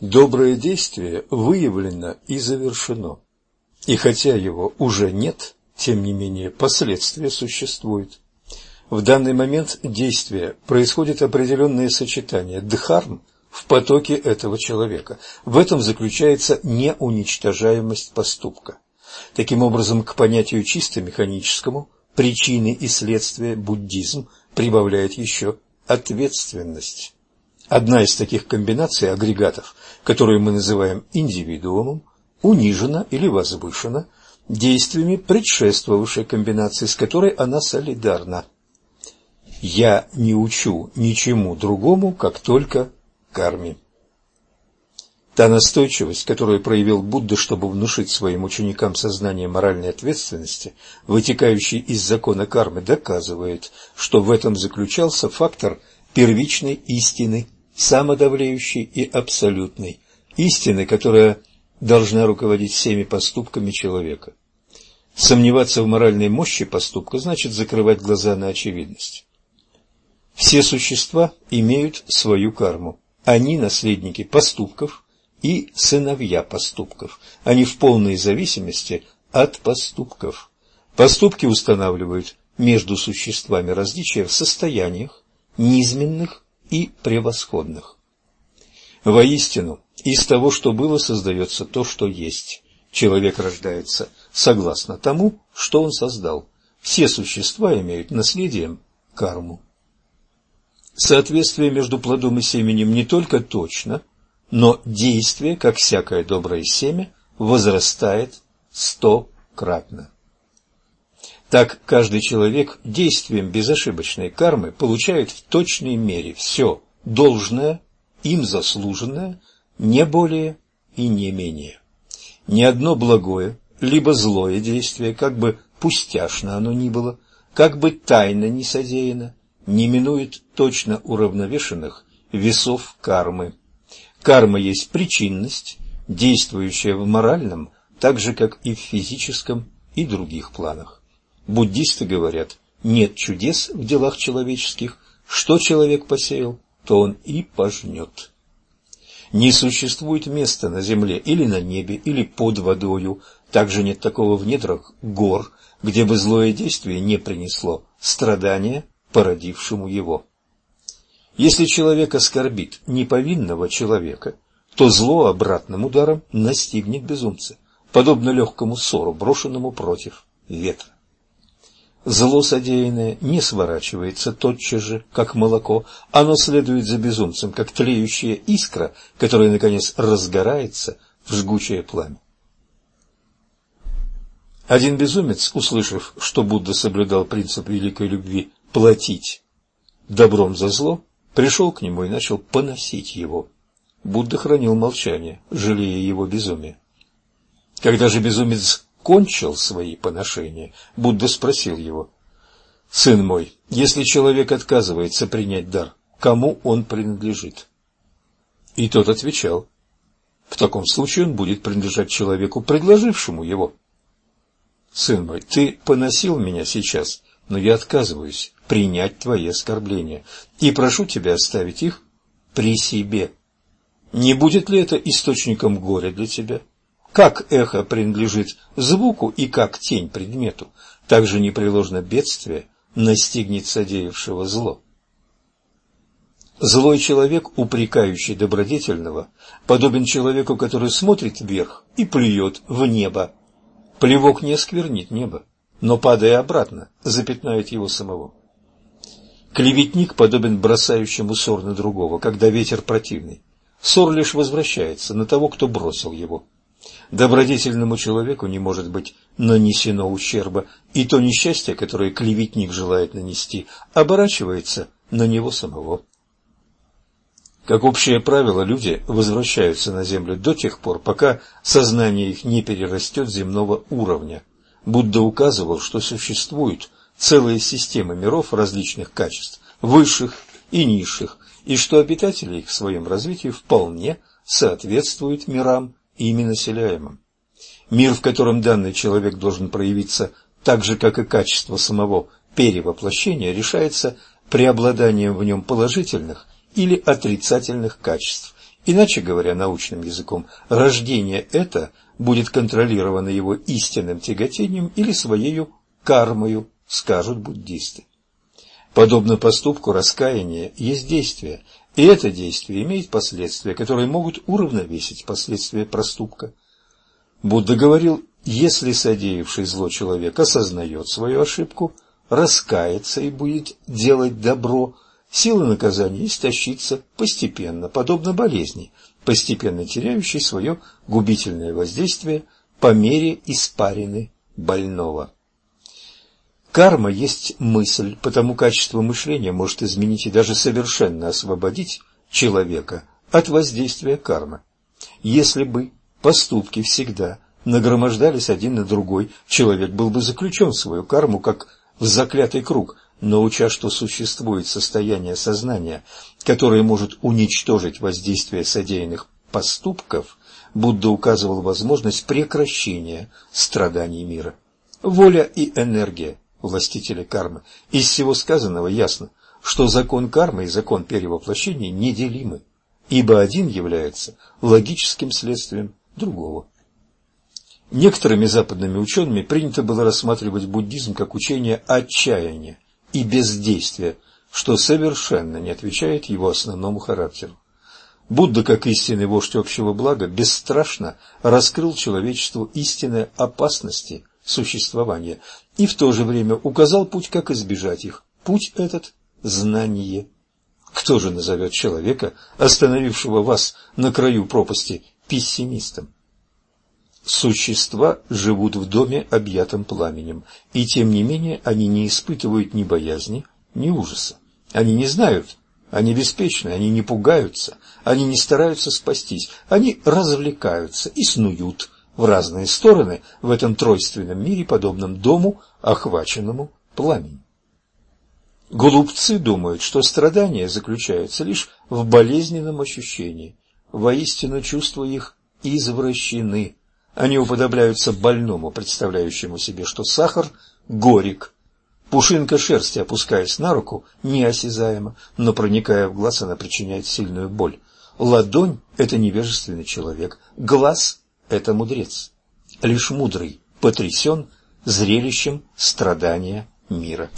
Доброе действие выявлено и завершено. И хотя его уже нет, тем не менее последствия существуют. В данный момент действия происходит определенное сочетание дхарм в потоке этого человека. В этом заключается неуничтожаемость поступка. Таким образом, к понятию чисто механическому причины и следствия буддизм прибавляет еще ответственность. Одна из таких комбинаций агрегатов, которую мы называем индивидуумом, унижена или возвышена действиями предшествовавшей комбинации, с которой она солидарна. Я не учу ничему другому, как только карме. Та настойчивость, которую проявил Будда, чтобы внушить своим ученикам сознание моральной ответственности, вытекающей из закона кармы, доказывает, что в этом заключался фактор первичной истины, самодавлеющей и абсолютной, истины, которая должна руководить всеми поступками человека. Сомневаться в моральной мощи поступка значит закрывать глаза на очевидность. Все существа имеют свою карму. Они наследники поступков и сыновья поступков. Они в полной зависимости от поступков. Поступки устанавливают между существами различия в состояниях, низменных и превосходных. Воистину, из того, что было, создается то, что есть. Человек рождается согласно тому, что он создал. Все существа имеют наследием карму. Соответствие между плодом и семенем не только точно, но действие, как всякое доброе семя, возрастает стократно. Так каждый человек действием безошибочной кармы получает в точной мере все должное, им заслуженное, не более и не менее. Ни одно благое, либо злое действие, как бы пустяшно оно ни было, как бы тайно ни содеяно, не минует точно уравновешенных весов кармы. Карма есть причинность, действующая в моральном, так же, как и в физическом и других планах. Буддисты говорят, нет чудес в делах человеческих, что человек посеял, то он и пожнет. Не существует места на земле или на небе, или под водою, также нет такого в недрах гор, где бы злое действие не принесло страдания породившему его. Если человек оскорбит неповинного человека, то зло обратным ударом настигнет безумца, подобно легкому ссору, брошенному против ветра. Зло содеянное не сворачивается тотчас же, как молоко, оно следует за безумцем, как тлеющая искра, которая, наконец, разгорается в жгучее пламя. Один безумец, услышав, что Будда соблюдал принцип великой любви, платить добром за зло, пришел к нему и начал поносить его. Будда хранил молчание, жалея его безумие. Когда же безумец кончил свои поношения, Будда спросил его, «Сын мой, если человек отказывается принять дар, кому он принадлежит?» И тот отвечал, «В таком случае он будет принадлежать человеку, предложившему его». «Сын мой, ты поносил меня сейчас, но я отказываюсь принять твои оскорбления и прошу тебя оставить их при себе. Не будет ли это источником горя для тебя? Как эхо принадлежит звуку и как тень предмету, так же непреложно бедствие настигнет содеявшего зло. Злой человек, упрекающий добродетельного, подобен человеку, который смотрит вверх и плюет в небо. Плевок не осквернит небо но, падая обратно, запятнает его самого. Клеветник подобен бросающему ссор на другого, когда ветер противный. Ссор лишь возвращается на того, кто бросил его. Добродетельному человеку не может быть нанесено ущерба, и то несчастье, которое клеветник желает нанести, оборачивается на него самого. Как общее правило, люди возвращаются на землю до тех пор, пока сознание их не перерастет земного уровня. Будда указывал, что существуют целые системы миров различных качеств, высших и низших, и что обитатели их в своем развитии вполне соответствуют мирам, ими населяемым. Мир, в котором данный человек должен проявиться так же, как и качество самого перевоплощения, решается преобладанием в нем положительных или отрицательных качеств, Иначе говоря научным языком, рождение это будет контролировано его истинным тяготением или своею кармою, скажут буддисты. Подобно поступку раскаяние есть действие, и это действие имеет последствия, которые могут уравновесить последствия проступка. Будда говорил, если содеявший зло человек осознает свою ошибку, раскается и будет делать добро, сила наказания истощится постепенно, подобно болезни, постепенно теряющей свое губительное воздействие по мере испарины больного. Карма есть мысль, потому качество мышления может изменить и даже совершенно освободить человека от воздействия кармы. Если бы поступки всегда нагромождались один на другой, человек был бы заключен в свою карму, как в заклятый круг, но уча, что существует состояние сознания, которое может уничтожить воздействие содеянных поступков, Будда указывал возможность прекращения страданий мира. Воля и энергия властители кармы. Из всего сказанного ясно, что закон кармы и закон перевоплощения неделимы, ибо один является логическим следствием другого. Некоторыми западными учеными принято было рассматривать буддизм как учение отчаяния и бездействия, что совершенно не отвечает его основному характеру. Будда, как истинный вождь общего блага, бесстрашно раскрыл человечеству истинные опасности существования и в то же время указал путь, как избежать их. Путь этот – знание. Кто же назовет человека, остановившего вас на краю пропасти, пессимистом? Существа живут в доме, объятом пламенем, и тем не менее они не испытывают ни боязни, ни ужаса. Они не знают, они беспечны, они не пугаются, они не стараются спастись, они развлекаются и снуют в разные стороны в этом тройственном мире, подобном дому, охваченному пламенем. Глупцы думают, что страдания заключаются лишь в болезненном ощущении. Воистину чувства их извращены. Они уподобляются больному, представляющему себе, что сахар горек. Пушинка шерсти, опускаясь на руку, неосязаема, но проникая в глаз, она причиняет сильную боль. Ладонь – это невежественный человек, глаз – это мудрец. Лишь мудрый потрясен зрелищем страдания мира.